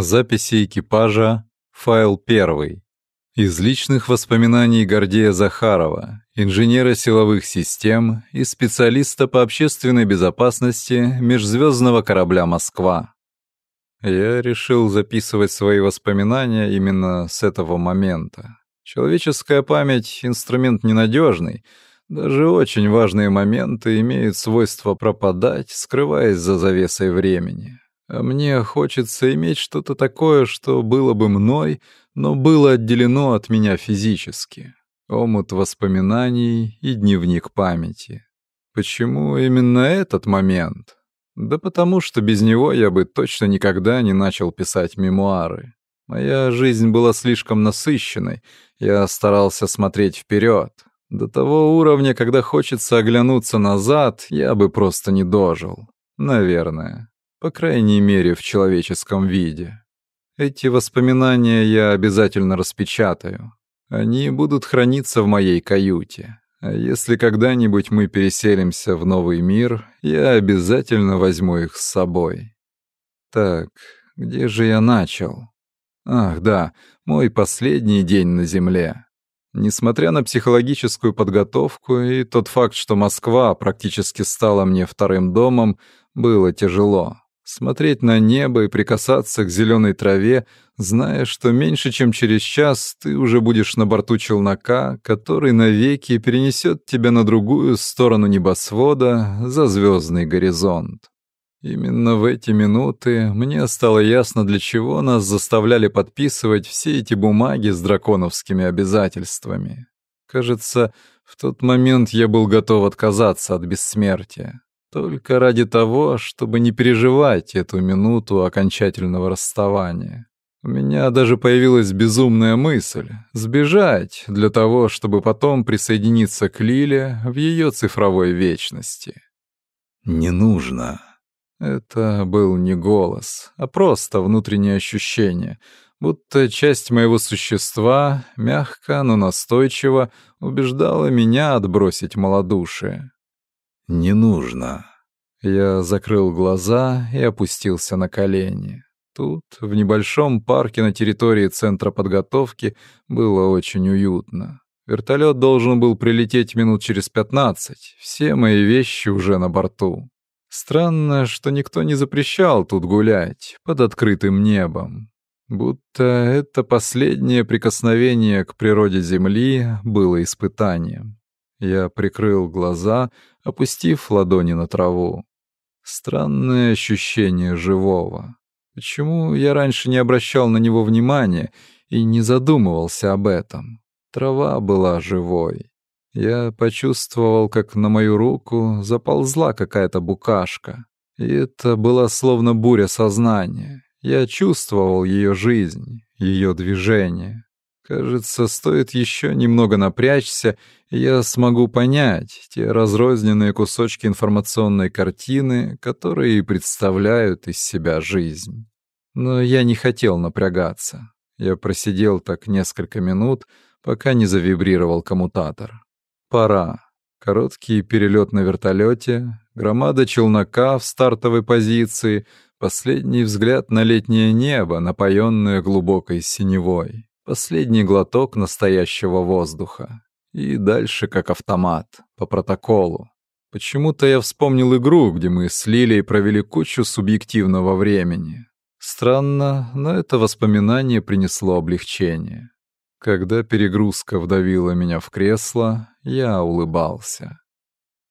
Записи экипажа. Файл 1. Из личных воспоминаний Гордея Захарова, инженера силовых систем и специалиста по общественной безопасности межзвездного корабля «Москва». Я решил записывать свои воспоминания именно с этого момента. Человеческая память — инструмент ненадежный. Даже очень важные моменты имеют свойство пропадать, скрываясь за завесой времени. А мне хочется иметь что-то такое, что было бы мной, но было отделено от меня физически. Омут воспоминаний и дневник памяти. Почему именно этот момент? Да потому что без него я бы точно никогда не начал писать мемуары. Моя жизнь была слишком насыщенной, я старался смотреть вперед. До того уровня, когда хочется оглянуться назад, я бы просто не дожил. Наверное. По крайней мере, в человеческом виде. Эти воспоминания я обязательно распечатаю. Они будут храниться в моей каюте. А если когда-нибудь мы переселимся в новый мир, я обязательно возьму их с собой. Так, где же я начал? Ах, да, мой последний день на Земле. Несмотря на психологическую подготовку и тот факт, что Москва практически стала мне вторым домом, было тяжело. Смотреть на небо и прикасаться к зеленой траве, зная, что меньше чем через час ты уже будешь на борту челнока, который навеки перенесет тебя на другую сторону небосвода за звездный горизонт. Именно в эти минуты мне стало ясно, для чего нас заставляли подписывать все эти бумаги с драконовскими обязательствами. Кажется, в тот момент я был готов отказаться от бессмертия. Только ради того, чтобы не переживать эту минуту окончательного расставания. У меня даже появилась безумная мысль — сбежать для того, чтобы потом присоединиться к Лиле в ее цифровой вечности. «Не нужно». Это был не голос, а просто внутреннее ощущение, будто часть моего существа, мягко, но настойчиво, убеждала меня отбросить малодушие. «Не нужно». Я закрыл глаза и опустился на колени. Тут, в небольшом парке на территории центра подготовки, было очень уютно. Вертолет должен был прилететь минут через пятнадцать. Все мои вещи уже на борту. Странно, что никто не запрещал тут гулять, под открытым небом. Будто это последнее прикосновение к природе Земли было испытанием. Я прикрыл глаза, опустив ладони на траву. Странное ощущение живого. Почему я раньше не обращал на него внимания и не задумывался об этом? Трава была живой. Я почувствовал, как на мою руку заползла какая-то букашка. И это была словно буря сознания. Я чувствовал ее жизнь, ее движение. Кажется, стоит еще немного напрячься, и я смогу понять те разрозненные кусочки информационной картины, которые представляют из себя жизнь. Но я не хотел напрягаться. Я просидел так несколько минут, пока не завибрировал коммутатор. Пора. Короткий перелет на вертолете, громада челнока в стартовой позиции, последний взгляд на летнее небо, напоенное глубокой синевой. Последний глоток настоящего воздуха. И дальше как автомат, по протоколу. Почему-то я вспомнил игру, где мы с Лилей провели кучу субъективного времени. Странно, но это воспоминание принесло облегчение. Когда перегрузка вдавила меня в кресло, я улыбался.